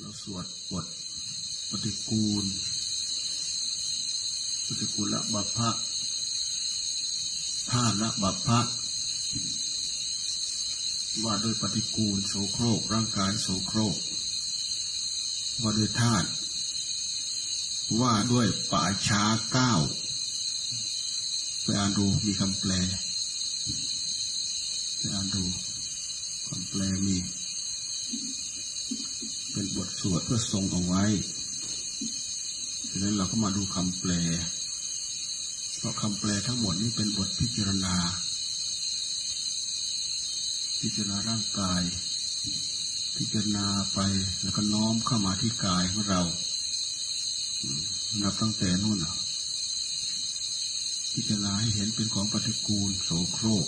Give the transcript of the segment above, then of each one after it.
เราสวดบทปฏิกูล ปฏิกูลละบัพพะท่าละบัพพะว่าด้วยปฏิกูลโสโครกร่างกายโสโครก ว่าด้วยธาตุว่าด้วยป่าช้าเก้าไปอ่านดูมีคำแปลไปอ่านดูคำแปลมี วดเพื่อทรงเอาไว้ดังนั้นเราก็มาดูคำแปล เพราะคำแปลทั้งหมดนี้เป็นบทพิจารณา พิจารณาร่างกาย พิจารณาไปแล้วก็น้อมเข้ามาที่กายของเรา นับตั้งแต่นู่นพิจารณาให้เห็นเป็นของปฏิกูลโสโครก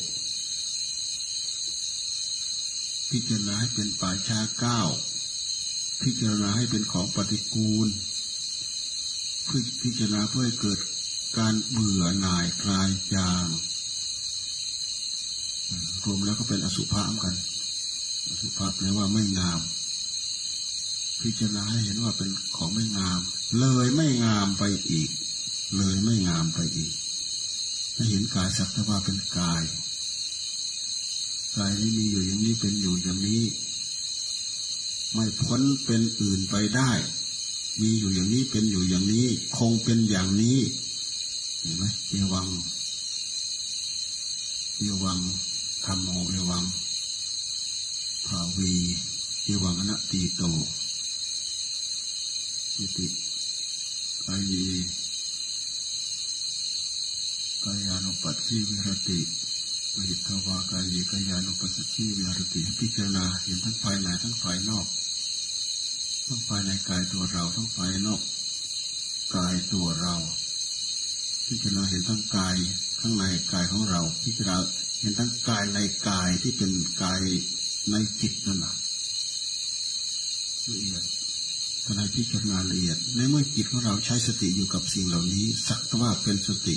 พิจารณาให้เป็นป่าชาเก้า พิจารณาให้เป็นของปฏิกูลพิจารณาเพื่อให้เกิดการเบื่อหน่ายคลายจางรวมแล้วก็เป็นอสุภะเหมือนกัน อสุภะแปลว่าไม่งาม พิจารณาให้เห็นว่าเป็นของไม่งาม เลยไม่งามไปอีก เลยไม่งามไปอีกให้เห็นกายสักแต่ว่าเป็นกายกายนี้มีอยู่อย่างนี้เป็นอยู่อย่างนี้ ไม่พ้นเป็นอื่นไปได้ มีอยู่อย่างนี้เป็นอยู่อย่างนี้ คงเป็นอย่างนี้เห็นไหมเอวังเอวังธรรมโมเอวังภาวีเอวังอนัตติโตอิติกายกายานุปัสสีวิรติ วิทวากายกายานุปัสสีวิรติพิจารณาเห็นทั้งภายในทั้งภายนอก ทั้งภายในกายตัวเราทั้งภายนอกกายตัวเรา พิจารณาเห็นทั้งกายข้างในกายของเรา พิจารณาเห็นทั้งกายในกายที่เป็นกายในจิตนั่นแหละละเอียดขณะพิจารณาละเอียดในเมื่อจิตของเราใช้สติอยู่กับสิ่งเหล่านี้ สักว่าเป็นสติ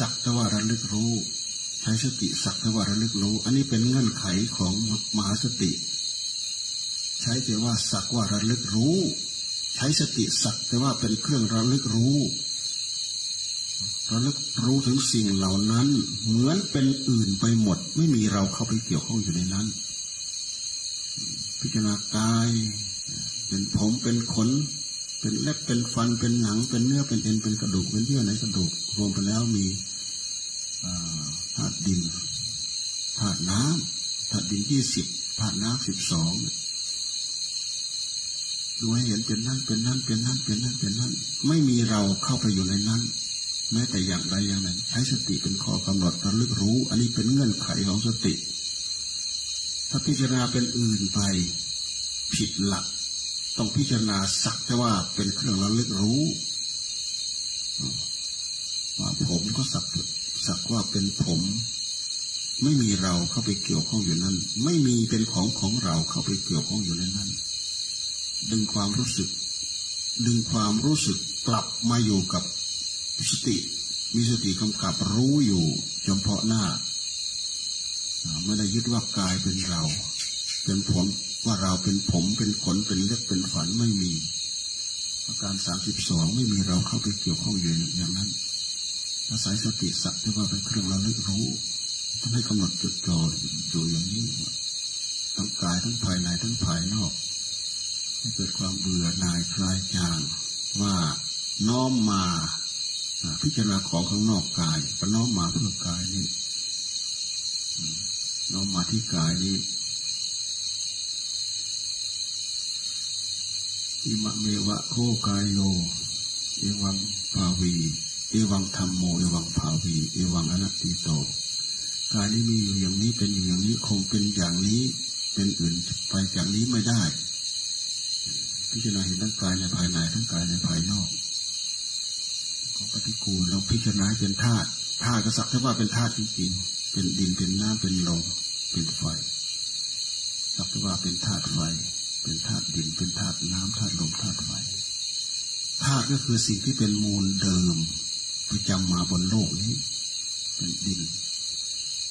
สักว่าระลึกรู้ใช้สติสักว่าระลึกรู้ อันนี้เป็นเงื่อนไขของมหาสติ ใช้แต่ว่าสักว่าระลึกรู้ ใช้สติสักแต่ว่าเป็นเครื่องระลึกรู้ระลึกรู้ถึงสิ่งเหล่านั้น เหมือนเป็นอื่นไปหมด ไม่มีเราเข้าไปเกี่ยวข้องอยู่ในนั้น พิจารณากาย เป็นผมเป็นขน เป็นเล็บเป็นฟันเป็นหนัง เป็นเนื้อเป็นเอ็นเป็นกระดูกเป็นเยื่อในกระดูก รวมไปแล้วมี ธาตุดินธาตุน้ำธาตุดินยี่สิบธาตุน้ำสิบสองดูให้เห็นเป็นนั่นเป็นนั่นเป็นนั่นเป็นนั่นเป็นนั่น ไม่มีเราเข้าไปอยู่ในนั้น แม้แต่อย่างใดอย่างหนึ่งใช้สติเป็นข้อกำหนดระลึกรู้ อันนี้เป็นเงื่อนไขของสติ ถ้าพิจารณาเป็นอื่นไปผิดหลัก ต้องพิจารณาสักแต่ว่าเป็นเครื่องระลึกรู้ว่าผมก็สัก สักว่าเป็นผม ไม่มีเราเข้าไปเกี่ยวข้องอยู่นั้นไม่มีเป็นของของเราเข้าไปเกี่ยวข้องอยู่ในนั้น ดึงความรู้สึก ดึงความรู้สึกกลับมาอยู่กับสติ มีสติกำกับรู้อยู่เฉพาะหน้าไม่ได้ยึดว่ากายเป็นเรา เป็นผลว่าเราเป็นผมเป็นขนเป็นเล็บเป็นฝันไม่มี อาการสามสิบสองไม่มีเราเข้าไปเกี่ยวข้องอยู่อย่างนั้น อาศัยสติสักที่ว่าเป็นเครื่องระลึกรู้ต้องให้กำหนดจดจ่ออยู่อย่างนี้ทั้งกายทั้งภายในทั้งภายนอก ให้เกิดความเบื่อหน่ายคลายจางว่าน้อมมาพิจารณาของข้างนอกกายก็น้อมมาเพื่อกายนี้น้อมมาที่กายนี้อิมะเมวะโคกายโยเอวังภาวี เอวังธรรมโมเอวังภาวีเอวังอนัตติโตกายนี้มีอยู่อย่างนี้เป็นอยู่อย่างนี้คงเป็นอย่างนี้เป็นอื่นไปจากนี้ไม่ได้ พิจารณาเห็นทั้งกายในภายในทั้งกายในภายนอกของปฏิกูลเราพิจารณาเป็นธาตุธาตุก็สักแต่ว่าเป็นธาตุจริงๆเป็นดินเป็นน้ำเป็นลมเป็นไฟสักแต่ว่าเป็นธาตุไฟ เป็นธาตุดินเป็นธาตุน้ำธาตุลมธาตุไฟธาตุก็คือสิ่งที่เป็นมูลเดิม ประจำมาบนโลกนี้ เป็นดิน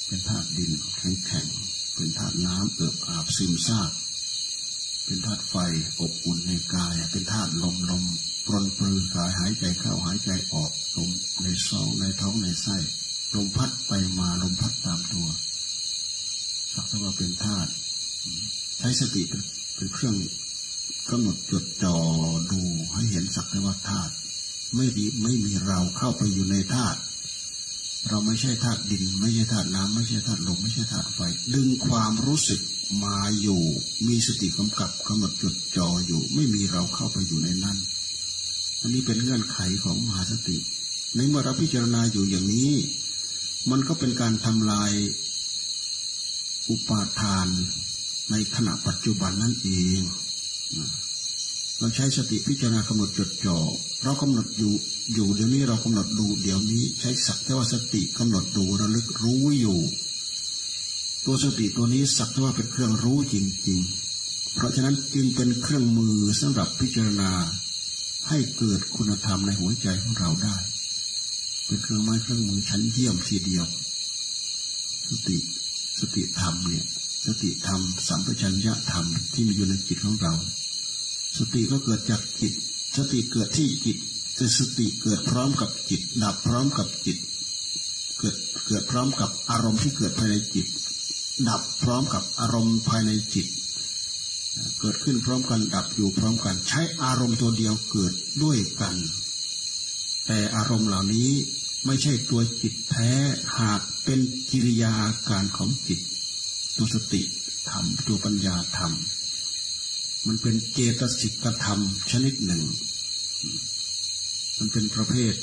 เป็นธาตุดินแข็งแข็งเป็นธาตุน้ำเอิบอาบซึมซาบเป็นธาตุไฟอบอุ่นในกาย เป็นธาตุลมลมปรนปรือกายหายใจเข้าหายใจออกลมในซองในท้องในไส้ลมพัดไปมาลมพัดตามตัวสักแต่ว่าเป็นธาตุใช้สติเป็นเครื่องกำหนดจดจ่อดูให้เห็นสักแต่ว่าธาตุ ไม่ดีไม่มีเราเข้าไปอยู่ในธาตุเราไม่ใช่ธาตุดิน ไม่ใช่ธาตุน้ำไม่ใช่ธาตุลมไม่ใช่ธาตุไฟดึงความรู้สึกมาอยู่ มีสติกำกับกำหนดจดจ่ออยู่ ไม่มีเราเข้าไปอยู่ในนั้น อันนี้เป็นเงื่อนไขของมหาสติ ในเมื่อเราพิจารณาอยู่อย่างนี้ มันก็เป็นการทำลายอุปาทานในขณะปัจจุบันนั่นเอง เราใช้สติพิจารณากำหนดจดจ่อเรากำหนดอยู่อยู่เดี๋ยวนี้เรากำหนดดูเดี๋ยวนี้ใช้สักแต่ว่าสติกำหนดดูระลึกรู้อยู่ ตัวสติตัวนี้สักแต่ว่าเป็นเครื่องรู้จริง ๆ เพราะฉะนั้นจึงเป็นเครื่องมือสำหรับพิจารณาให้เกิดคุณธรรมในหัวใจของเราได้ เป็นเครื่องไม้เครื่องมือชั้นเยี่ยมทีเดียว สติสติธรรมเนี่ยสติธรรมสัมปชัญญะธรรมที่มีอยู่ในจิตของเรา สติก็เกิดจากจิต สติเกิดที่จิตแต่สติเกิดพร้อมกับจิต ดับพร้อมกับจิต เกิดเกิดพร้อมกับอารมณ์ที่เกิดภายในจิต ดับพร้อมกับอารมณ์ภายในจิต เกิดขึ้นพร้อมกันดับอยู่พร้อมกัน ใช้อารมณ์ตัวเดียวเกิดด้วยกัน แต่อารมณ์เหล่านี้ไม่ใช่ตัวจิตแท้หากเป็นกิริยาการของจิต ตัวสติธรรมตัวปัญญาธรรม มันเป็นเจตสิกธรรมชนิดหนึ่ง มันเป็นประเภท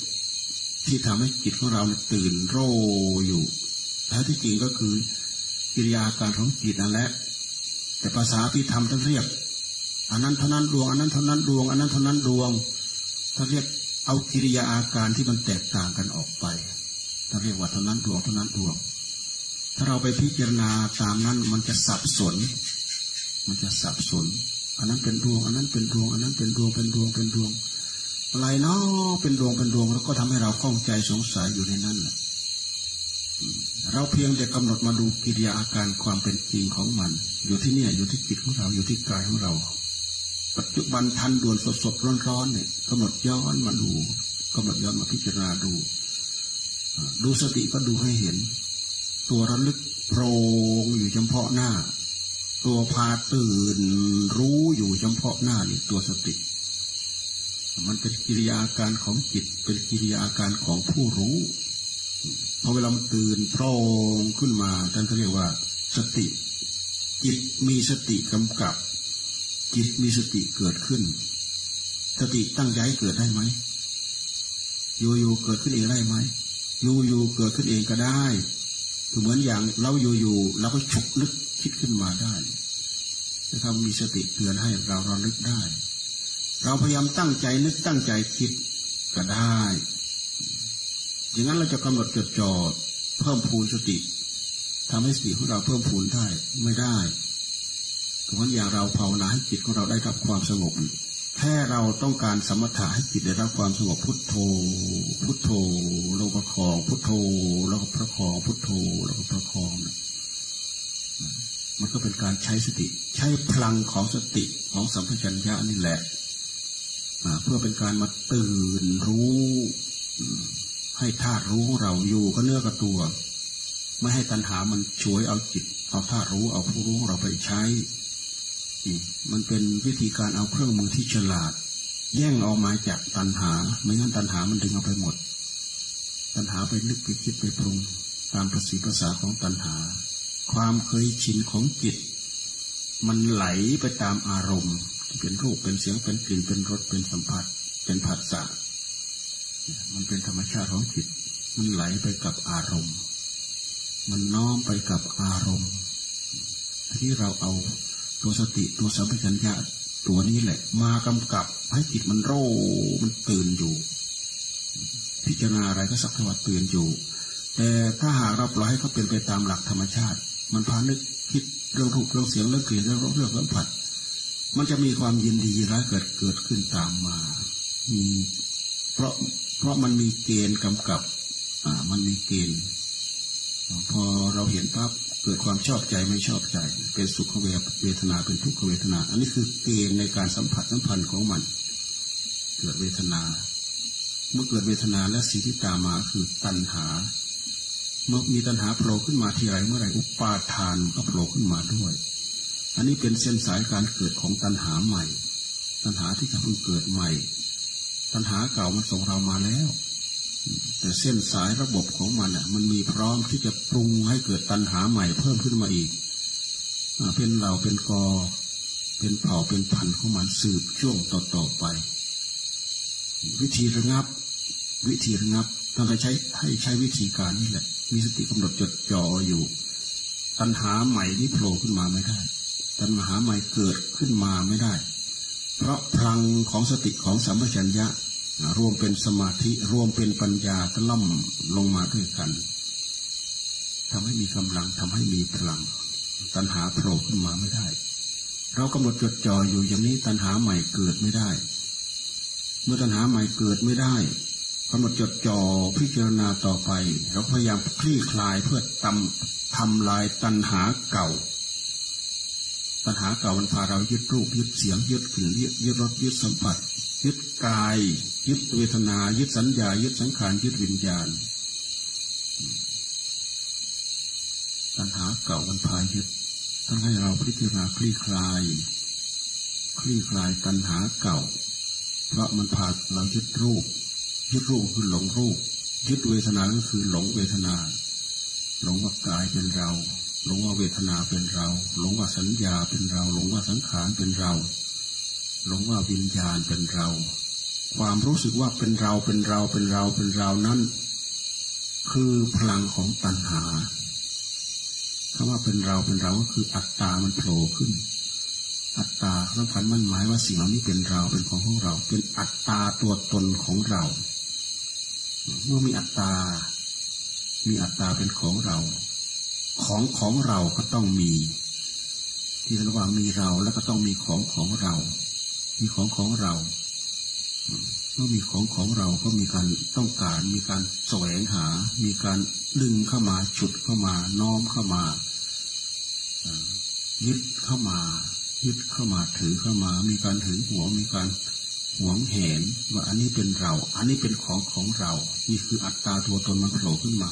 ที่ทำให้จิตของเราตื่นโรอยู่แท้ที่จริงก็คือกิริยาการของจิตนั่นแหละ แต่ภาษาที่ทำท่านเรียกอันนั้นเท่านั้นดวงอันนั้นเท่านั้นดวงอันนั้นเท่านั้นดวงท่านเรียกเอากิริยาอาการที่มันแตกต่างกันออกไปท่านเรียกว่าเท่านั้นดวงเท่านั้นดวง ถ้าเราไปพิจารณาตามนั้นมันจะสับสน มันจะสับสน อันนั้นเป็นดวง อันนั้นเป็นดวง อันนั้นเป็นดวง เป็นดวง เป็นดวง อะไรเนาะเป็นดวง เป็นดวง แล้วก็ทำให้เราข้องใจสงสัยอยู่ในนั้นแหละเราเพียงแต่กำหนดมาดูกิริยาอาการความเป็นจริงของมัน อยู่ที่เนี่ย อยู่ที่จิตของเรา อยู่ที่กายของเรา ปัจจุบันทันด่วนสดสดร้อนร้อนเนี่ยกำหนดย้อนมาดูกำหนดย้อนมาพิจารณาดู ดูสติก็ดูให้เห็น ตัวระลึกโพรงอยู่เฉพาะหน้า ตัวพาตื่นรู้อยู่เฉพาะหน้านี่ตัวสติ มันเป็นกิริยาการของจิต เป็นกิริยาการของผู้รู้พอเวลามันตื่นโพร่งขึ้นมาท่านก็เรียกว่า สติ จิตมีสติกำกับ จิตมีสติเกิดขึ้น สติตั้งใจเกิดได้ไหมอยู่ๆเกิดขึ้นเองได้ไหมอยู่ๆเกิดขึ้นเองก็ได้เหมือนอย่างเราอยู่ๆเราก็ฉุกนึก คิดขึ้นมาได้นะครับมีสติเตือนให้เรารานึกได้ เราพยายามตั้งใจนึกตั้งใจคิดก็ได้อย่างนั้นเราจะกำหนดจดจ่อเพิ่มพูนสติทำให้สติของเราเพิ่มพูนได้ไม่ได้เหมือนอย่างเราภาวนาให้จิตของเราได้รับความสงบแค่เราต้องการสมถะให้จิตได้รับความสงบพุทโธ พุทโธเราประคอง พุทโธแล้วก็ประคอง พุทโธแล้วก็ประคอง มันก็เป็นการใช้สติ ใช้พลังของสติของสัมผัสัญญานี่แหละเพื่อเป็นการมาตื่นรู้ให้ธาตุรู้ของเราอยู่ก็เนื้อกับตัว ไม่ให้ตัณหามันช่วยเอาจิต เอาธาตุรู้เอาผู้รู้เราไปใช้มันเป็นวิธีการเอาเครื่องมือที่ฉลาด แย่งออกมาจากตัณหา ไม่งั้นตัณหามันดึงเอาไปหมด ตัณหาไปนึกไปคิดไปปรุง ตามประสีภาษาของตัณหา ความเคยชินของจิต มันไหลไปตามอารมณ์ที่เป็นรูปเป็นเสียงเป็นกลิ่นเป็นรสเป็นสัมผัส เป็นผัสสะมันเป็นธรรมชาติของจิต มันไหลไปกับอารมณ์ มันน้อมไปกับอารมณ์ ที่เราเอาตัวสติตัวสัมปชัญญะตัวนี้แหละ มากำกับให้จิตมันโรมันตื่นอยู่ พิจารณาอะไรก็สักแต่ว่าตื่นอยู่ แต่ถ้าหากเราปล่อยให้เขาเป็นไปตามหลักธรรมชาติ มันพานึกคิดเรื่องรูปเรื่องเสียงเรื่องกลิ่นเรื่องรสเรื่องสัมผัส มันจะมีความยินดีร้ายเกิดเกิดขึ้นตามมาเพราะเพราะมันมีเกณฑ์กำกับ อ่า มันมีเกณฑ์ พอเราเห็นปั๊บเกิดความชอบใจไม่ชอบใจ เป็นสุขเวทนาเป็นทุกขเวทนา อันนี้คือเกณฑ์ในการสัมผัสสัมพันธ์ของมัน เกิดเวทนา เมื่อเกิดเวทนาและสิ่งที่ตามมาคือตัณหา เมื่อมีตัณหาโผล่ขึ้นมาทีไรเมื่อไรอุปาทานก็โผล่ขึ้นมาด้วย อันนี้เป็นเส้นสายการเกิดของตัณหาใหม่ ตัณหาที่จะเพิ่งเกิดใหม่ ตัณหาเก่ามันส่งเรามาแล้ว แต่เส้นสายระบบของมันอะ มันมีพร้อมที่จะปรุงให้เกิดตัณหาใหม่เพิ่มขึ้นมาอีกเป็นเหล่าเป็นกอ เป็นเผ่าเป็นพันของมันสืบช่วงต่อๆไป วิธีระงับ วิธีระงับ ต้องใช้ให้ใช้วิธีการนี่แหละ มีสติกำหนดจดจ่ออยู่ ตัณหาใหม่ที่โผล่ขึ้นมาไม่ได้ ตัณหาใหม่เกิดขึ้นมาไม่ได้ เพราะพลังของสติของสัมปชัญญะรวมเป็นสมาธิรวมเป็นปัญญาตล่อมลงมาด้วยกันทำให้มีกำลังทำให้มีพลัง ตัณหาโผล่ขึ้นมาไม่ได้ เรากำหนดจดจ่ออยู่อย่างนี้ตัณหาใหม่เกิดไม่ได้ เมื่อตัณหาใหม่เกิดไม่ได้ กำหนดจดจ่อพิจารณาต่อไป เราพยายามคลี่คลายเพื่อทำทำลายตัณหาเก่า ตัณหาเก่ามันพาเรายึดรูปยึดเสียงยึดกลิ่นยึดรสยึดสัมผัส ยึดกาย ยึดเวทนา ยึดสัญญา ยึดสังขารยึดวิญญาณ ตัณหาเก่ามันพายึดต้องให้เราพิจารณาคลี่คลาย คลี่คลายตัณหาเก่า เพราะมันพาเรายึดรูป ยึดรูปคือหลงรูป ยึดเวทนาก็คือหลงเวทนา หลงว่ากายเป็นเรา หลงว่าเวทนาเป็นเรา หลงว่าสัญญาเป็นเรา หลงว่าสังขารเป็นเรา หลงว่าวิญญาณเป็นเรา ความรู้สึกว่าเป็นเราเป็นเราเป็นเราเป็นเรานั้น คือพลังของตัณหาคำว่าเป็นเราเป็นเราก็คืออัตตามันโผล่ขึ้น อัตตาสำคัญมั่นหมายว่าสิ่งเหล่านี้เป็นเราเป็นของของเรา เป็นอัตตาตัวตนของเรา เมื่อมีอัตตา มีอัตตาเป็นของเรา ของของเราก็ต้องมี ที่เรียกว่ามีเราแล้วก็ต้องมีของของเรา มีของของเราเมื่อมีของของเราก็มีการต้องการ มีการแสวงหา มีการดึงเข้ามาฉุดเข้ามา น้อมเข้ามายึดเข้ามา ยึดเข้ามาถือเข้ามา มีการถือหัวมีการ หวงเห็นว่าอันนี้เป็นเรา อันนี้เป็นของของเรา นี่คืออัตตาตัวตนมันโผล่ขึ้นมา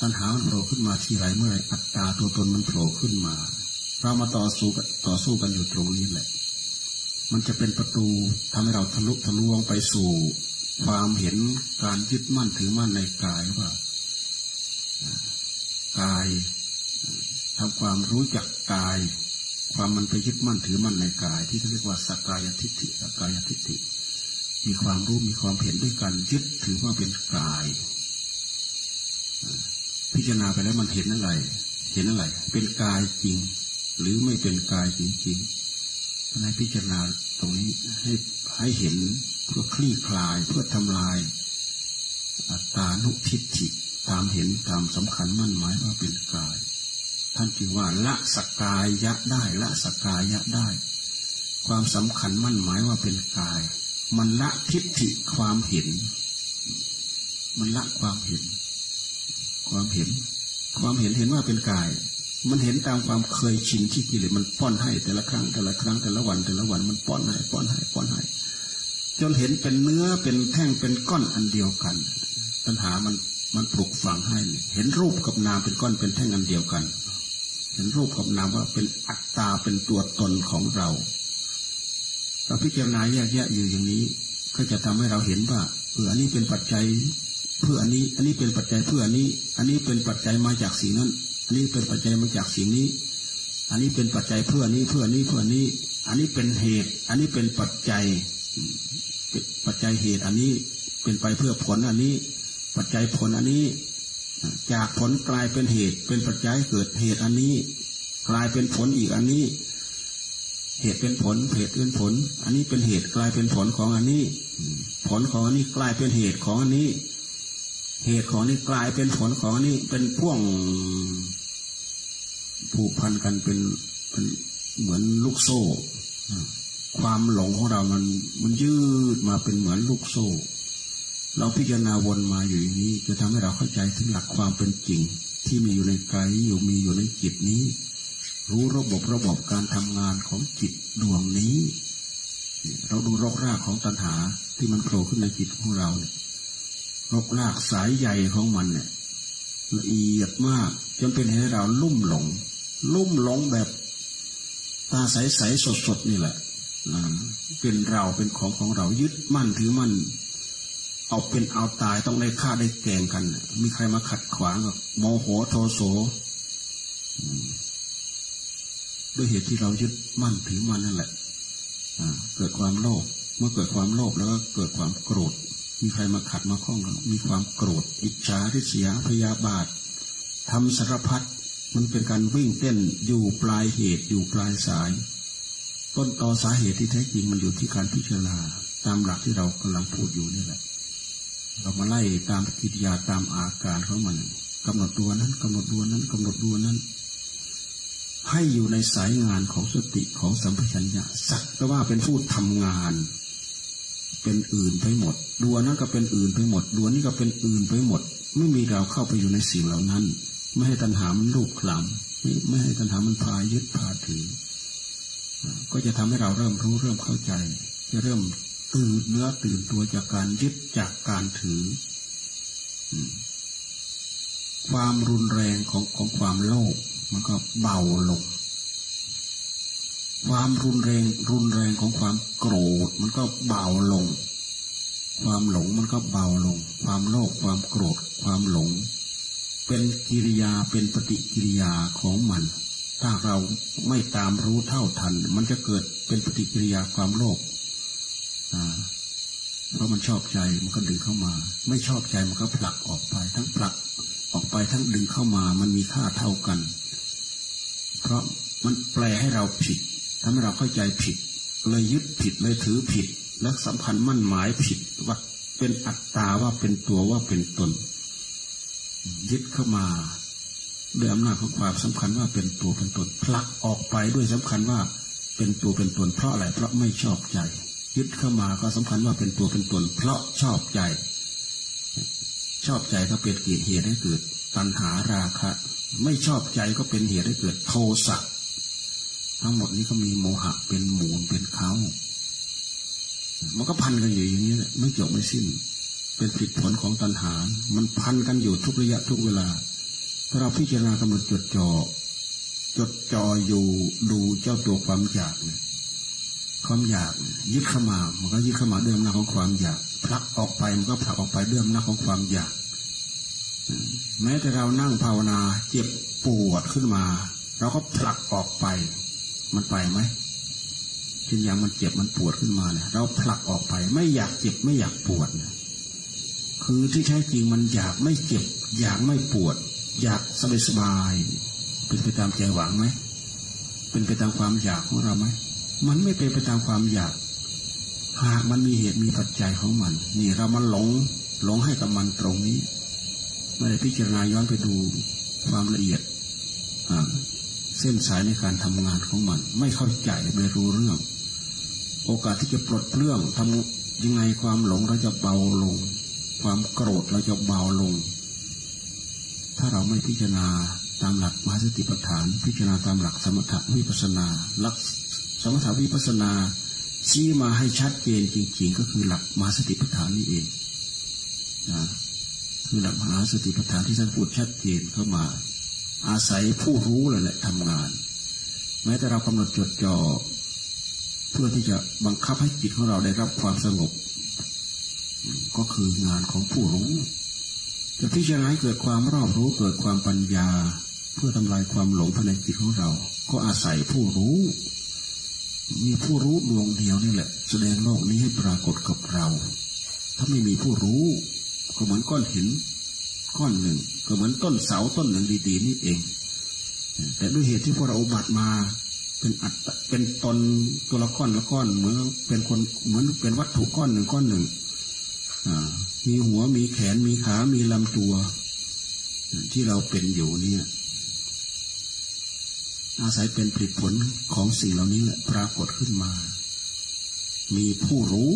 ตัณหามันโผล่ขึ้นมาทีไรเมื่อไรอัตตาตัวตนมันโผล่ขึ้นมา เรามาต่อสู้ต่อสู้กันอยู่ตรงนี้แหละ มันจะเป็นประตูทำให้เราทะลุทะลวงไปสู่ ความเห็นการยึดมั่นถือมั่นในกายว่ากายทำความรู้จักกาย ความมันไปยึดมั่นถือมั่นในกาย ที่เขาเรียกว่าสกายทิฏฐิสกายทิฏฐิ มีความรู้มีความเห็นด้วยกันยึดถือว่าเป็นกาย พิจารณาไปแล้วมันเห็นอะไร เห็นอะไร เป็นกายจริง หรือไม่เป็นกายจริงๆให้พิจารณาตรงนี้ให้ให้เห็นเพื่อคลี่คลายเพื่อทำลาย อัตตานุทิฏฐิตามเห็นตามสำคัญมั่นหมายว่าเป็นกาย ท่านจึงว่าละสกายยะได้ละสกายะได้ ความสำคัญมั่นหมายว่าเป็นกาย มันละทิฏฐิความเห็น มันละความเห็น ความเห็น ความเห็นเห็นว่าเป็นกาย มันเห็นตามความเคยชินที่กิเลสมันป้อนให้แต่ละครั้งแต่ละครั้งแต่ละวันแต่ละวันมันป้อนให้ป้อนให้ป้อนให้จนเห็นเป็นเนื้อเป็นแท่งเป็นก้อนอันเดียวกัน ปัญหามันมันปลุกฝังให้ เห็นรูปกับนามเป็นก้อนเป็นแท่งอันเดียวกัน เห็นรูปกับนามว่าเป็นอัตตาเป็นตัวตนของเราเราพิจารณาแยกแยะอยู่อย่างนี้ ก็จะทำให้เราเห็นว่าเอออันนี้เป็นปัจจัยเพื่ออันนี้ อันนี้เป็นปัจจัยเพื่ออันนี้ อันนี้เป็นปัจจัยมาจากสิ่งนั้น อันนี้เป็นปัจจัยมาจากสิ่งนี้ อันนี้เป็นปัจจัยเพื่อนี้เพื่อนี้เพื่อนี้ อันนี้เป็นเหตุ อันนี้เป็นปัจจัย ปัจจัยเหตุ อันนี้เป็นไปเพื่อผลอันนี้ ปัจจัยผลอันนี้ จากผลกลายเป็นเหตุ เป็นปัจจัยเกิดเหตุอันนี้ กลายเป็นผลอีกอันนี้ เหตุเป็นผลเหตุเป็นผล อันนี้เป็นเหตุกลายเป็นผลของอันนี้ ผลของอันนี้กลายเป็นเหตุของอันนี้ เหตุของนี้กลายเป็นผลของอันี้เป็นพ่วงผูกพันกันเป็นเป็นเหมือนลูกโซ่ ความหลงของเรามันมันยืดมาเป็นเหมือนลูกโซ่ เราพิจารณาวนมาอยู่อย่างนี้ จะทำให้เราเข้าใจถึงหลักความเป็นจริง ที่มีอยู่ในกายอยู่มีอยู่ในจิตนี้ รู้ระบบระบบการทำงานของจิตดวงนี้ เราดูรกรากของตัณหาที่มันโผล่ขึ้นในจิตของเราเนี่ยรกรากสายใหญ่ของมันเนี่ยละเอียดมากจนเป็นให้เราลุ่มหลง ลุ่มหลงแบบตาใสใสสดสดนี่แหละเป็นเราเป็นของของเรายึดมั่นถือมั่น เอาเป็นเอาตายต้องได้ฆ่าได้แกงกัน มีใครมาขัดขวางกับโมโหโทโสด้วยเหตุที่เรายึดมั่นถือมั่นนั่นแหละเกิดความโลภเมื่อเกิดความโลภแล้วก็เกิดความโกรธ มีใครมาขัดมาข้องมีความโกรธ อิจฉาริษยาพยาบาททำสารพัดมันเป็นการวิ่งเต้นอยู่ปลายเหตุอยู่ปลายสาย ต้นตอสาเหตุที่แท้จริงมันอยู่ที่การพิจารณาตามหลักที่เรากำลังพูดอยู่นี่แหละ เรามาไล่ตามกิริยาตามอาการของมันกำหนดตัวนั้นกำหนดตัวนั้นกำหนดตัวนั้น ให้อยู่ในสายงานของสติของสัมปชัญญะสักก็ว่าเป็นผู้ทำงาน เป็นอื่นไปหมดดวนั้นก็เป็นอื่นไปหมดดวนี้ก็เป็นอื่นไปหมด ไม่มีเราเข้าไปอยู่ในสิ่งเหล่านั้น ไม่ให้ตัณหามันลูกคลำไม่ไม่ให้ตัณหามันพายึดพาถือก็จะทำให้เราเริ่มรู้เริ่มเข้าใจ จะเริ่ม ตื่นเนื้อตื่นตัวจากการยึดจากการถือความรุนแรงของของความโลภมันก็เบาลง ความรุนแรงรุนแรงของความโกรธ มันก็เบาลง ความหลงมันก็เบาลง ความโลภความโกรธ ความหลง เป็นกิริยาเป็นปฏิกิริยาของมัน ถ้าเราไม่ตามรู้เท่าทัน มันจะเกิดเป็นปฏิกิริยาความโลภ เพราะมันชอบใจมันก็ดึงเข้ามา ไม่ชอบใจมันก็ผลักออกไป ทั้งผลักออกไปทั้งดึงเข้ามา มันมีค่าเท่ากัน เพราะมันแปลให้เราผิดทำให้เราเข้าใจผิดเลยยึดผิดเลยถือผิด และสำคัญมั่นหมายผิดว่าเป็นอัตตาว่าเป็นตัวว่าเป็นตน ยึดเข้ามาด้วยอำนาจของความสำคัญว่าเป็นตัวเป็นตนผลักออกไปด้วยสำคัญว่าเป็นตัวเป็นตนเพราะอะไรเพราะไม่ชอบใจ ยึดเข้ามาก็สำคัญว่าเป็นตัวเป็นตน เพราะชอบใจ ชอบใจก็เป็นเหตุให้เกิด ตัณหาราคะ ไม่ชอบใจก็เป็นเหตุให้เกิดโทสะทั้งหมดนี้ก็มีโมหะเป็นหมูลเป็นเขามันก็พันกันอยู่อย่างนี้แหละไม่จบไม่สิ้น เป็นผลผลของตัณหา มันพันกันอยู่ทุกระยะทุกเวลา ถ้าเราพิจารณากำหนดจดจอ่อจดจ่ออยู่ดูเจ้าตัวความอยากเนี่ย ความอยากยึดเข้ามา มันก็ยึดเข้ามาด้วยอำนาจของความอยากผลักออกไปมันก็ผลักออกไปด้วยอำนาจของความอยาก แม้แต่เรานั่งภาวนาเจ็บปวดขึ้นมาเราก็ผลักออกไป มันไปไหมเช่นอย่างมันเจ็บมันปวดขึ้นมาเนี่ยเราผลักออกไป ไม่อยากเจ็บไม่อยากปวดเนี่ยคือที่แท้จริงมันอยากไม่เจ็บ อยากไม่ปวด อยากสบายสบายเป็นไปตามใจหวังไหมเป็นไปตามความอยากของเราไหม มันไม่เป็นไปตามความอยาก หากมันมีเหตุมีปัจจัยของมัน นี่เรามันหลงหลงให้กับมันตรงนี้ไม่ได้พิจารณาย้อนไปดูความละเอียดเส้นสายในการทำงานของมัน ไม่เข้าใจไม่รู้เรื่อง โอกาสที่จะปลดเปลื้องทำยังไงความหลงเราจะเบาลง ความโกรธเราจะเบาลง ถ้าเราไม่พิจารณาตามหลักมหาสติปัฏฐาน พิจารณาตามหลักสมถะวิปัสนาลัก สมถาวิปัสนาชี้มาให้ชัดเจนจริงๆก็คือหลักมหาสติปัฏฐานนี่เองนะคือหลักมหาสติปัฏฐานที่ท่านพูดชัดเจนเข้ามา อาศัยผู้รู้เลยแหละทำงาน แม้แต่เรากำหนดจดจ่อเพื่อที่จะบังคับให้จิตของเราได้รับความสงบ ก็คืองานของผู้รู้จะพิจารณาให้เกิดความรอบรู้เกิดความปัญญา เพื่อทำลายความหลงภายในจิตของเรา ก็อาศัยผู้รู้ มีผู้รู้ดวงเดียวนี่แหละ แสดงโลกนี้ให้ปรากฏกับเรา ถ้าไม่มีผู้รู้ ก็เหมือนก้อนหินก้อนหนึ่ง ก็เหมือนต้นเสาต้นหนึ่งดีๆนี่เอง แต่ด้วยเหตุที่พวกเราอุบัติมา เป็นอัตเป็นตนตัวละก้อนละก้อนเหมือนเป็นคนเหมือนเป็นวัตถุก้อนหนึ่งก้อนหนึ่งมีหัวมีแขนมีขา มีลำตัว ที่เราเป็นอยู่เนี่ย อาศัยเป็นผลผลของสิ่งเหล่านี้แหละปรากฏขึ้นมา มีผู้รู้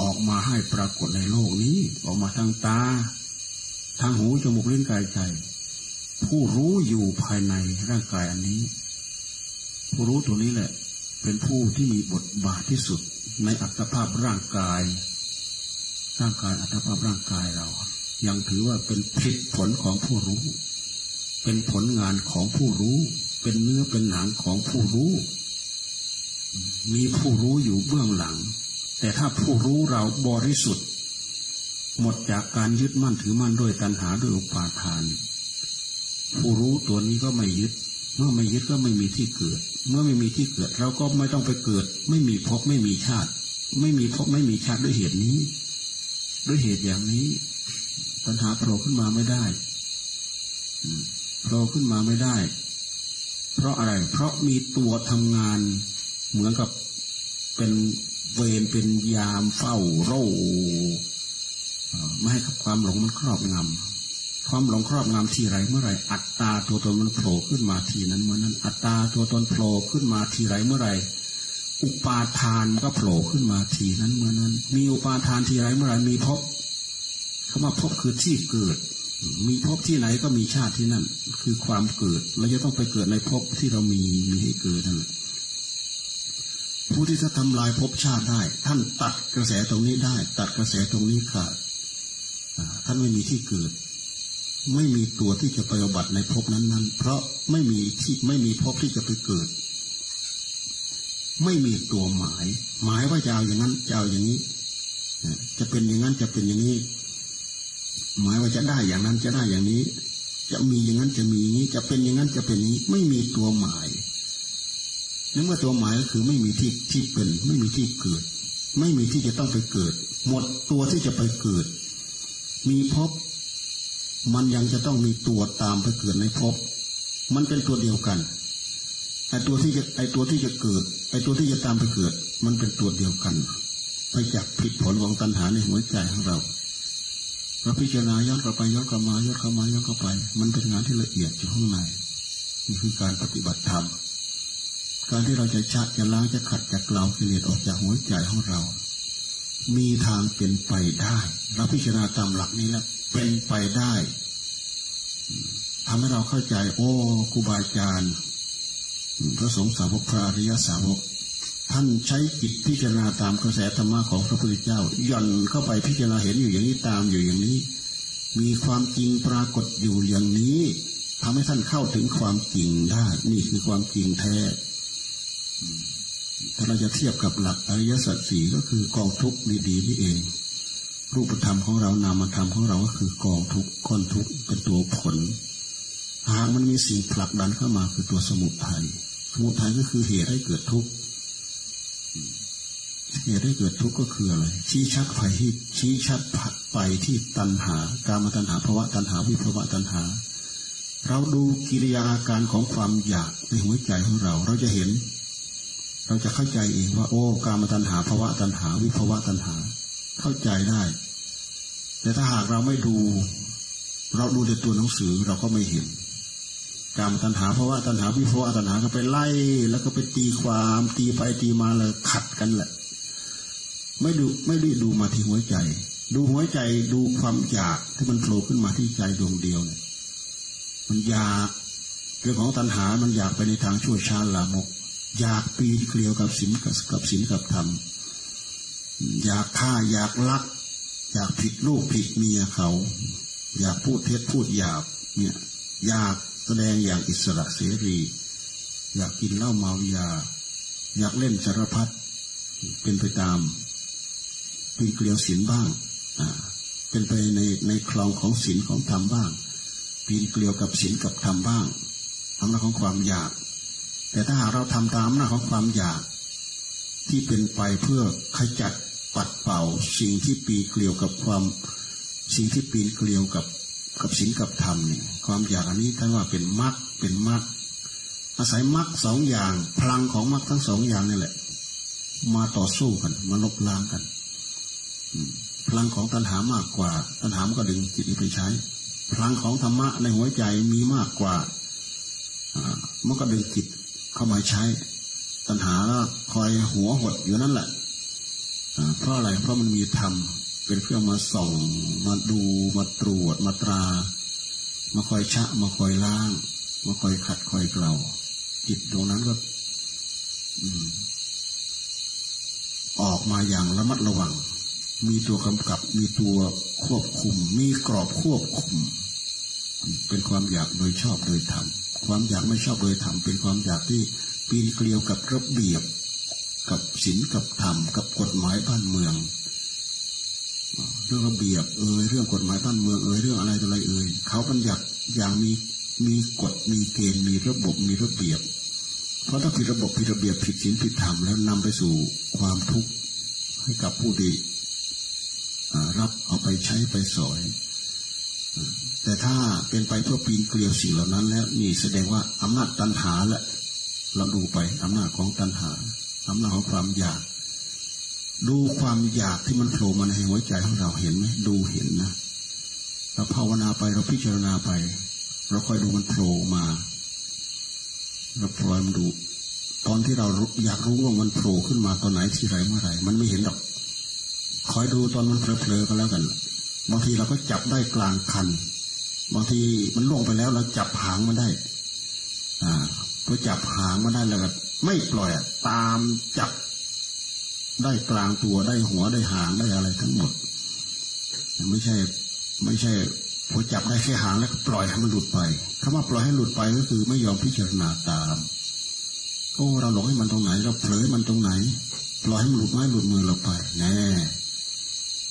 ออกมาให้ปรากฏในโลกนี้ ออกมาทางตา ทางหูจมูกเลิ้นกายใจ ผู้รู้อยู่ภายในร่างกายอันนี้ ผู้รู้ตัวนี้แหละ เป็นผู้ที่มีบทบาทที่สุดในอัตภาพร่างกาย ร่างกายอัตภาพร่างกายเรา ยังถือว่าเป็นผิดผลของผู้รู้ เป็นผลงานของผู้รู้ เป็นเนื้อเป็นหนังของผู้รู้ มีผู้รู้อยู่เบื้องหลัง แต่ถ้าผู้รู้เราบริสุทธิ์ หมดจากการยึดมั่นถือมั่นด้วยตัณหาด้วยอุปาทาน ผู้รู้ตัวนี้ก็ไม่ยึด เมื่อไม่ยึดก็ไม่มีที่เกิด เมื่อไม่มีที่เกิดเราก็ไม่ต้องไปเกิด ไม่มีภพไม่มีชาติ ไม่มีภพไม่มีชาติด้วยเหตุนี้ ด้วยเหตุอย่างนี้ปัญหาโผล่ขึ้นมาไม่ได้โผล่ขึ้นมาไม่ได้ เพราะอะไร เพราะมีตัวทำงานเหมือนกับเป็นเวรเป็นยามเฝ้าโร่ไม่ให้กับความหลงมันครอบงำความหลงครอบงำทีไรเมื่อไรอัตตาตัวตนมันโผล่ขึ้นมาทีนั้นเมื่อนั้น อัตตาตัวตนโผล่ขึ้นมาทีไรเมื่อไรอุปาทานก็โผล่ขึ้นมาทีนั้นเมื่อนั้น มีอุปาทานทีไรเมื่อไรมีพบคำว่าพบคือที่เกิด มีพบที่ไหนก็มีชาติที่นั่น คือความเกิดเราจะต้องไปเกิดในพบที่เรามีมีให้เกิดนั่นแหละผู้ที่จะทำลายภพชาติได้ ท่านตัดกระแสตรงนี้ได้ ตัดกระแสตรงนี้ขาดท่านไม่มีที่เกิด ไม่มีตัวที่จะไปอบัติในภพนั้นๆ เพราะไม่มีที่ไม่มีภพที่จะไปเกิด ไม่มีตัวหมาย หมายว่าจะเอาอย่างนั้นจะเอาอย่างนี้จะเป็นอย่างนั้นจะเป็นอย่างนี้ หมายว่าจะได้อย่างนั้นจะได้อย่างนี้ จะมีอย่างนั้นจะมีอย่างนี้จะเป็นอย่างนั้นจะเป็นนี้ ไม่มีตัวหมายนั่นว่าตัวหมายก็คือไม่มีที่ที่เป็น ไม่มีที่เกิด ไม่มีที่จะต้องไปเกิด หมดตัวที่จะไปเกิด มีพบ มันยังจะต้องมีตัวตามไปเกิดในพบ มันเป็นตัวเดียวกันไอตัวที่จะไอตัวที่จะเกิดไอตัวที่จะตามไปเกิด มันเป็นตัวเดียวกันไปจากผิดผลของตัณหาในหัวใจของเรา เราพิจารณาย้อนกลับไปย้อนกลับมาย้อนกลับมาย้อนกลับไป มันเป็นงานที่ละเอียดอยู่ข้างในนี่คือการปฏิบัติธรรมการที่เราจะชักจะล้างจะขัดจะเกลากิเลสออกจากหัวใจของเรา มีทางเป็นไปได้เราพิจารณาตามหลักนี้แล้วเป็นไปได้ทำให้เราเข้าใจ โอ้ครูบาอาจารย์พระสงฆ์สาวกพระอริยสาวก ท่านใช้จิตพิจารณาตามกระแสธรรมะของพระพุทธเจ้าย่อนเข้าไปพิจารณาเห็นอยู่อย่างนี้ตามอยู่อย่างนี้ มีความจริงปรากฏอยู่อย่างนี้ทำให้ท่านเข้าถึงความจริงได้นี่คือความจริงแท้ถ้าเราจะเทียบกับหลักอริยสัจสี่ก็คือกองทุกข์ดีๆนี่เอง รูปธรรมของเรานามธรรมของเราก็คือกองทุกข์ก้อนทุกข์เป็นตัวผลหากมันมีสิ่งผลักดันเข้ามาคือตัวสมุทัยสมุทัยก็คือเหตุให้เกิดทุกข์ เหตุให้เกิดทุกข์ก็คืออะไร ชี้ชัดไปที่ชี้ชัดไปที่ตัณหา การมาตัณหาภาวะตัณหาวิภาวะตัณหา เราดูกิริยาอาการของความอยากในหัวใจของเรา เราจะเห็น เราจะเข้าใจเองว่า โอ้ การมาตัณหาภาวะตัณหา วิภาวะตัณหา เข้าใจได้ แต่ถ้าหากเราไม่ดู เราดูแต่ตัวหนังสือเราก็ไม่เห็น การมตัณหาภาะวะตัณหาวิภวะตัณหาก็ไปไล่ แล้วก็ไปตีความตีไปตีมาเลยขัดกันแหละ ไม่ดูไม่ได้ดูมาที่หัวใจ ดูหัวใจดูความอยากที่มันโผล่ขึ้นมาที่ใจดวงเดียวเนี่ยมันอยากเรื่องของตัณหา มันอยากไปในทางชั่วช้าลามก อยากปีนเกลียวกับศีลกับศีลกับธรรม อยากฆ่าอยากลัก อยากผิดลูกผิดเมียเขา อยากพูดเท็จพูดหยาบเนี่ย อยาก แสดงอย่างอิสระเสรี อยากกินเหล้าเมายา อยากเล่นสารพัดเป็นไปตามปีนเกลียวศีลบ้างเป็นไปในในคลองของศีลของธรรมบ้างปีนเกลียวกับศีลกับธรรมบ้างทำน้าของความอยาก แต่ถ้าหากเราทำตามหน้าของความอยาก ที่เป็นไปเพื่อขจัดปัดเป่าสิ่งที่ปีเกลียวกับความสิ่งที่ปีนเกลียวกับ กับศีลกับธรรมเนี่ยความอยากอันนี้ท่านว่าเป็นมรรคเป็นมรรคอาศัยมรรคสองอย่าง พลังของมรรคทั้งสองอย่างนี่แหละ มาต่อสู้กัน มาลบล้างกันพลังของตัณหามากกว่า ตัณหามันก็ดึงจิตไปใช้ พลังของธรรมะในหัวใจมีมากกว่ามันก็ดึงจิตเข้ามาใช้ ตัณหาแล้วคอยหัวหดอยู่นั่นแหละเพราะอะไรเพราะมันมีธรรม เป็นเครื่องมาส่อง มาดูมาตรวจมาตรา มาคอยชะ มาคอยล้าง มาคอยขัดคอยเกลาจิตตรงนั้นก็ออกมาอย่างระมัดระวัง มีตัวกำกับ มีตัวควบคุม มีกรอบควบคุม เป็นความอยากโดยชอบโดยธรรม ความอยากไม่ชอบโดยธรรม เป็นความอยากที่ปีนเกลียวกับระเบียบ กับศีลกับธรรม กับกฎหมายบ้านเมือง เรื่องระเบียบเอ่ยเรื่องกฎหมายบ้านเมืองเอ่ยเรื่องอะไรต่ออะไรเอ่ยเขาบัญญัติอย่างมีมีกฎมีเกณฑ์มีระบบมีระเบียบ เพราะถ้าผิดระบบผิดระเบียบผิดศีลผิดธรรมแล้วนำไปสู่ความทุกข์ให้กับผู้ดีรับเอาไปใช้ไปสอย แต่ถ้าเป็นไปเพื่อปีนเกลียวสิ่งเหล่านั้นแล้วนี่แสดงว่าอำนาจตันหาและเราดูไปอำนาจของตันหาอำนาจของความอยาก ดูความอยากที่มันโผล่มาในหัวใจของเราเห็นไหมดูเห็นนะเราภาวนาไปเราพิจารณาไป เราคอยดูมันโผล่มาเราปล่อยมันดู ตอนที่เราอยากรู้ว่ามันโผล่ขึ้นมาตอนไหนที่ไรเมื่อไหร่มันไม่เห็นหรอกคอยดูตอนมันเพลอๆกันแล้วกันบางทีเราก็จับได้กลางคันบางทีมันล่วงไปแล้วเราจับหางมันได้ อ่าพอจับหางมันได้แล้วก็ไม่ปล่อยตามจับ ได้กลางตัวได้หัวได้หางได้อะไรทั้งหมด ไม่ใช่ ไม่ใช่พอจับได้แค่หางแล้วปล่อยให้มันหลุดไปคำว่าปล่อยให้หลุดไปก็คือไม่ยอมพิจารณาตามโอ้เราหลงให้มันตรงไหน เราเผลอมันตรงไหน ปล่อยให้มันหลุดไม้หลุดมือเราไปแน่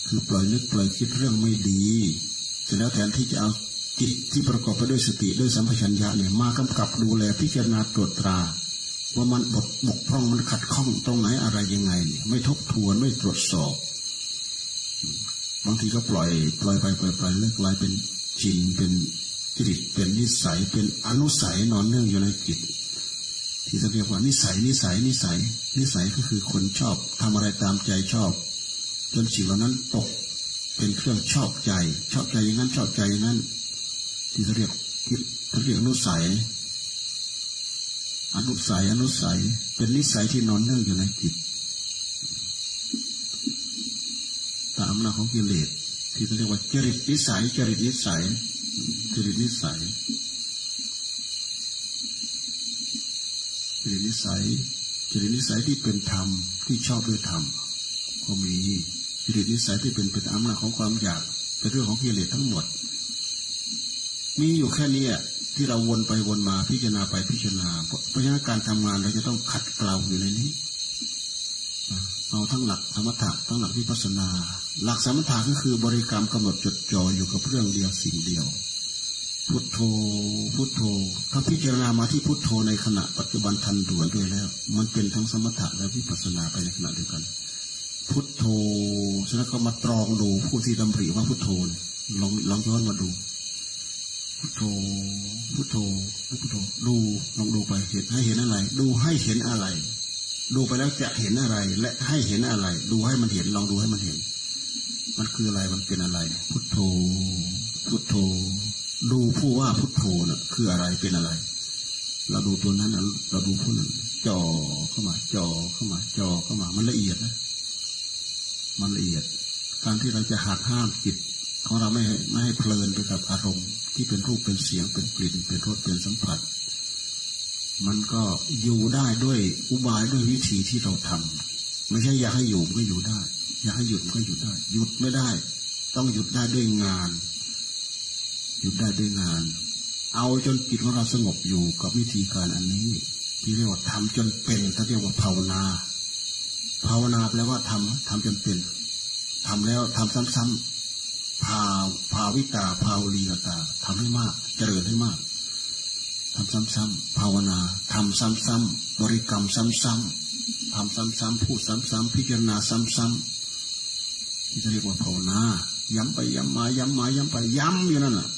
คือปล่อยนึกปล่อยคิดเรื่องไม่ดีเสร็จแล้วแทนที่จะเอาจิตที่ประกอบไปด้วยสติด้วยสัมปชัญญะเนี่ยมากำกับดูแลพิจารณาตรวจตรา ว่ามันบดบกพร่องมันขัดข้องตรงไหนอะไรยังไงเนี่ยไม่ทบทวนไม่ตรวจสอบบางทีก็ปล่อยปล่อยไปปล่อยไปเลิกลายเป็นจินเป็นจริตเป็นนิสัยเป็นอนุสัยนอนเนื่องอยู่ในจิต ที่จะเรียกว่านิสัยนิสัยนิสัย นิสัยก็คือคนชอบทำอะไรตามใจชอบ จนสิ่งเหล่านั้นตกเป็นเครื่องชอบใจ ชอบใจอย่างนั้นชอบใจอย่างนั้น ที่เขาเรียกเขาเรียกอนุสัย อนุสัยอนุสัย เป็นนิสัยที่นอนเนื่องอยู่ในจิตตามหน้าของกิเลสที่เขาเรียกว่าจริตนิสัย จริตนิสัย จริตนิสัยจริตนิสัยจริตนิสัยที่เป็นธรรมที่ชอบด้วยธรรมก็มีจริตนิสัยที่เป็นเป็นอำนาจของความอยากเป็นเรื่องของกิเลสทั้งหมด มีอยู่แค่นี้ ที่เราวนไปวนมาพิจารณาไปพิจารณา เพราะฉะนั้นการทำงานเราจะต้องขัดเกลาอยู่ในนี้เอาทั้งหลักธรรมถะทั้งหลักวิปัสนา หลักสมถะก็คือบริกรรมกำหนดจดจ่ออยู่กับเรื่องเดียวสิ่งเดียว พุทโธ พุทโธ ถ้าพิจารณามาที่พุทโธในขณะปัจจุบันทันด่วนด้วยแล้ว มันเป็นทั้งสมถะและวิปัสนาไปในขณะเดียวกัน พุทโธฉะนั้นก็มาตรองดูผู้ที่ดำริว่าพุทโธลองลองย้อนมาดู พุทโธ พุทโธพุทโธดูลองดูไปเห็นให้เห็นอะไร ดูให้เห็นอะไร ดูไปแล้วจะเห็นอะไร และให้เห็นอะไร ดูให้มันเห็นลองดูให้มันเห็น มันคืออะไรมันเป็นอะไร พุทโธ พุทโธ ดูผู้ว่าพุทโธน่ะ คืออะไรเป็นอะไร เราดูตัวนั้นเราดูผู้นั้นจ่อเข้ามาจ่อเข้ามาจ่อเข้ามา มันละเอียดนะมันละเอียด การที่เราจะหักห้ามจิตของเราไม่ให้ไม่ให้เพลินไปกับอารมณ์ ที่เป็นรูปเป็นเสียงเป็นกลิ่น เป็นรสเป็นสัมผัส มันก็อยู่ได้ด้วยอุบายด้วยวิธีที่เราทำไม่ใช่อยากให้อยู่ก็อยู่ได้ อยากให้หยุดก็หยุดได้ หยุดไม่ได้ ต้องหยุดได้ด้วยงาน หยุดได้ด้วยงาน เอาจนจิตของเราสงบอยู่กับวิธีการอันนี้ ที่เรียกว่าทำจนเป็นถ้าเรียกว่าภาวนา ภาวนาแปลว่าทำทำจนเป็นทำแล้วทำซ้ำๆ ภาภาวิตาภาวลีตาทำให้มาก เจริญให้มากทำซ้ำๆภาวนาทำซ้ำๆบริกรรมซ้ำๆทำซ้ำๆพูดซ้ำๆพิจารณาซ้ำๆที่จะเรียกว่าภาวนา ย้ำไปย้ำมา ย้ำมา ย้ำไป ย้ำอยู่นั่นแหละ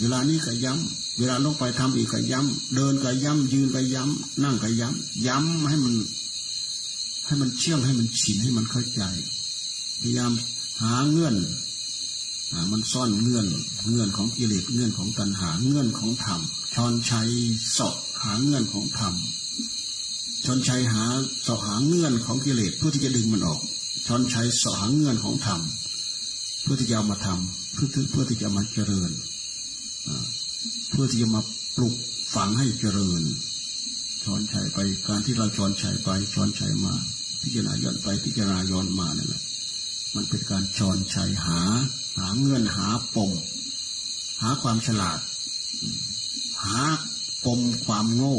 เวลานี้ก็ย้ำ เวลาลงไปทำอีกก็ย้ำ เดินก็ย้ำ ยืนก็ย้ำ นั่งก็ย้ำ ย้ำให้มัน ให้มันเชื่องให้มันชินให้มันเข้าใจ พยายามหาเงื่อน มันซ่อนเงื่อนเงื่อนของกิเลสเงื่อนของตัณหาเงื่อนของธรรมชอนชัยสาะหาเงื่อนของธรรมชอนชัยหาสาะหาเงื่อนของกิเลสเพื่อที่จะดึงมันออกชอนใช้สอหาเงื่อนของธรรมเพื่อที่จะเอามาทำเพื่อเพื่อที่จะมาเจริญเพื่อที่จะมาปลุกฝังให้เจริญชอนชัยไปการที่เราชอนชัยไปชอนชัยมาพิจารณาย้อนไปพิจารณาย้อนมานั่นแหละ มันเป็นการชอนชัยหา หาเงื่อนหาปม หาความฉลาด หาปมความโง่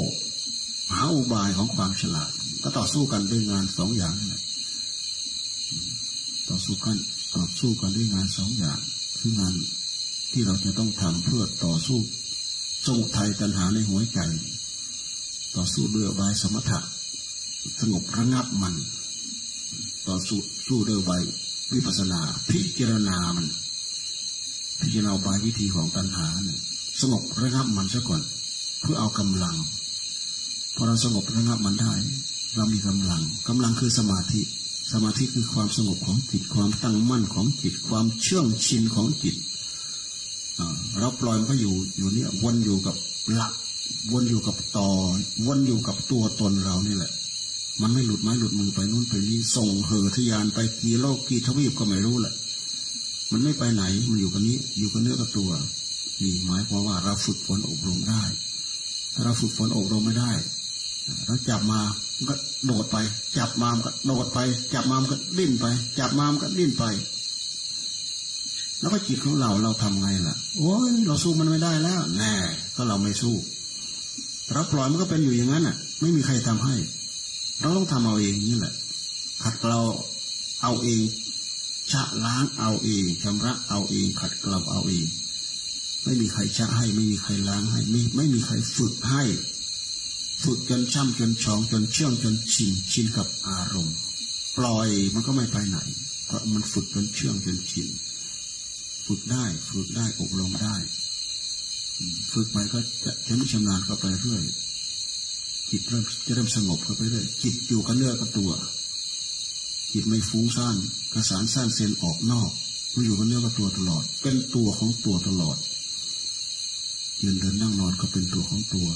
หาอุบายของความฉลาด ก็ต่อสู้กันด้วยงานสองอย่างต่อสู้กันต่อสู้กันด้วยงานสองอย่าง คืองานที่เราจะต้องทำเพื่อต่อสู้สมุทัยตัณหาในหัวใจ ต่อสู้ด้วยบายสมถะสงบระงับมัน ต่อสู้สู้ด้วยบาย วิปัสนา พิจารณามัน พิจารณาบายวิธีของตัณหาเนี่ยสงบระงับมันซะก่อน เพื่อเอากำลังพอเราสงบระงับมันได้ เรามีกำลังกำลังคือสมาธิ สมาธิคือความสงบของจิต ความตั้งมั่นของจิต ความเชื่องชินของจิตเราปล่อยมันก็อยู่อยู่เนี่ยวนอยู่กับหลัก วนอยู่กับต่อ วนอยู่กับตัวตนเรานี่แหละ มันไม่หลุดไม้หลุดมือไปนู่นไปนี่ส่งเหอทยานไปกี่โลกกี่ทวีปก็ไม่รู้แหละ มันไม่ไปไหนมันอยู่กับนี้ อยู่กับเนื้อกับตัว นี่หมายความว่าเราฝึกฝนอบรมได้ ถ้าเราฝึกฝนอบรมไม่ได้เราจับมามันก็โดดไป จับมามันก็โดดไป จับมามันก็ดิ้นไป จับมามันก็ดิ้นไป แล้วก็จิตของเราเราทำไงล่ะโอ้ยเราสู้มันไม่ได้แล้วแน่ก็เราไม่สู้เราปล่อยมันก็เป็นอยู่อย่างนั้นอะ ไม่มีใครทำให้ เราต้องทำเอาเองนี่แหละขัดเราเอาเองชะล้างเอาเองชำระเอาเองขัดเกลาเอาเอง ไม่มีใครชะให้ไม่มีใครล้างให้ไม่ไม่มีใครฝึกให้ ฝึกจนช่ำจนชองจนเชื่องจนชินชินกับอารมณ์ ปล่อยมันก็ไม่ไปไหน เพราะมันฝึกจนเชื่องจนชินฝึกได้ฝึกได้อบรมได้ ฝึกไปก็จะชำนิชำนาญเข้าไปเรื่อย จิตเริ่มจะเริ่มสงบเข้าไปเรื่อยจิตอยู่กับเนื้อกับตัว จิตไม่ฟุ้งซ่านกระสานสั้นเซนออกนอกมันอยู่กับเนื้อกับตัวตลอด เป็นตัวของตัวตลอดยืนเดินนั่งนอนก็เป็นตัวของตัว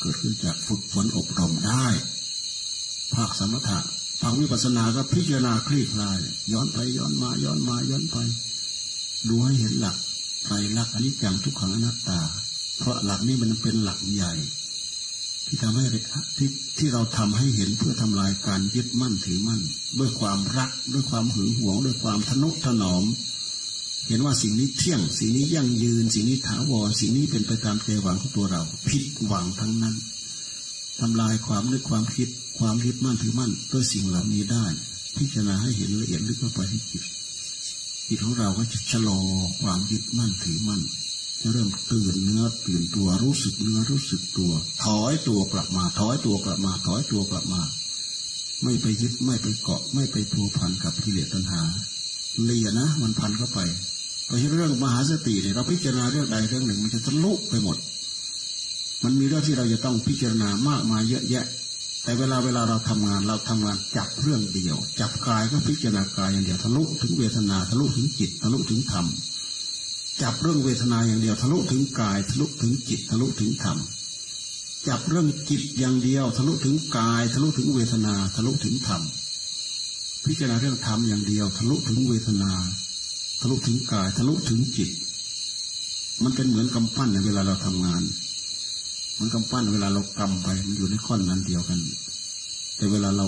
เกิดขึ้นจากฝึกฝนอบรมได้ ภาคสมถะภาควิปัสสนาก็พิจารณาคลี่คลาย ย้อนไปย้อนมาย้อนมาย้อนไปดูให้เห็นหลักไตรลักษณ์อนิจจังทุกขังอนัตตา เพราะหลักนี้มันเป็นหลักใหญ่ ที่ทำให้ที่ที่เราทำให้เห็นเพื่อทำลายการยึดมั่นถือมั่น ด้วยความรักด้วยความหึงหวง ด้วยความทนุถนอม เห็นว่าสิ่งนี้เที่ยง สิ่งนี้ยั่งยืน สิ่งนี้ถาวรสิ่งนี้เป็นไปตามใจหวังของตัวเราผิดหวังทั้งนั้นทำลายความนึกความคิด ความยึดมั่นถือมั่นด้วยสิ่งเหล่านี้ได้ พิจารณาให้เห็นละเอียดลึกเข้าไปที่จิตจิตของเราก็จะชะลอความยึดมั่นถือมั่น เริ่มตื่นเนื้อตื่นตัวรู้สึกเนื้อรู้สึกตัว ถอยตัวกลับมา ถอยตัวกลับมา ถอยตัวกลับมา ไม่ไปยึดไม่ไปเกาะ ไม่ไปพัวพันกับกิเลสตัณหาเลียนะ มันพันเข้าไปเพราะเรื่องมหาสติเนี่ยเราพิจารณาเรื่องใดเรื่องหนึ่ง มันจะทะลุไปหมด มันมีเรื่องที่เราจะต้องพิจารณามากมายเยอะแยะ แต่เวลาเวลาเราทำงานเราทำงานจับเรื่องเดียว จับกายก็พิจารณากายอย่างเดียวทะลุถึงเวทนาทะลุถึงจิตทะลุถึงธรรม จับเรื่องเวทนาอย่างเดียวทะลุถึงกายทะลุถึงจิตทะลุถึงธรรมจับเรื่องจิตอย่างเดียวทะลุถึงกาย ทะลุถึงเวทนาทะลุถึงธรรมพิจารณาเรื่องธรรมอย่างเดียว ทะลุถึงเวทนา ทะลุถึงกาย ทะลุถึงจิต มันเป็นเหมือนกำปั้นในเวลาเราทำงาน มันกำปั้นเวลาเรากำไปมันอยู่ในข้อนนั้นเดียวกัน แต่เวลาเรา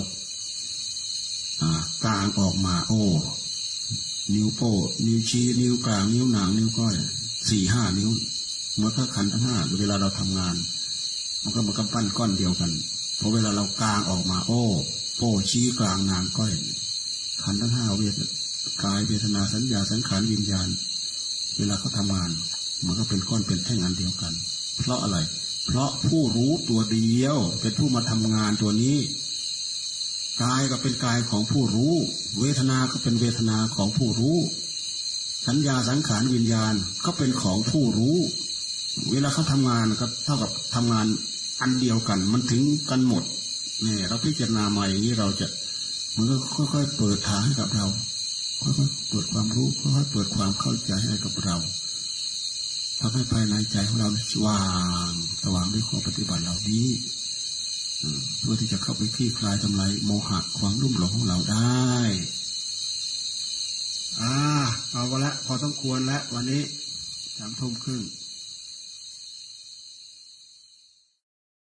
กลางออกมา โอ้ นิ้วโป้นิ้วชี้ นิ้วกลาง นิ้วหนาง นิ้วก้อย สี่ห้านิ้วเมื่อถ้าขันทั้งห้าเวลาเราทำงาน มันก็มันกำปั้นก้อนเดียวกันพอเวลาเรากลางออกมา โอ้โป้ชี้กลางนางก้อยขันทั้งห้าเวทกายเวทนาสัญญาสังขารวิญญาณ เวลาเขาทำงาน มันก็เป็นก้อนเป็นแท่งอันเดียวกัน เพราะอะไร เพราะผู้รู้ตัวเดียวเป็นผู้มาทำงานตัวนี้ กายก็เป็นกายของผู้รู้ เวทนาก็เป็นเวทนาของผู้รู้ สัญญาสังขารวิญญาณก็เป็นของผู้รู้ เวลาเขาทำงานก็เท่ากับทำงานอันเดียวกัน มันถึงกันหมดเนี่ยเราพิจารณาใหม่อย่างนี้เราจะมันก็ค่อยๆเปิดทางให้กับเราค่อยๆเปิดความรู้ค่อยๆเปิดความเข้าใจให้กับเราทำให้ภายในใจของเราสว่าง สว่างด้วยข้อปฏิบัติเหล่านี้ เพื่อที่จะเข้าไปคลี่คลายทำลายโมหะความรุ่มหลงของเราได้ อ่า เอาละพอต้องควรแล้ววันนี้สามทุ่มครึ่ง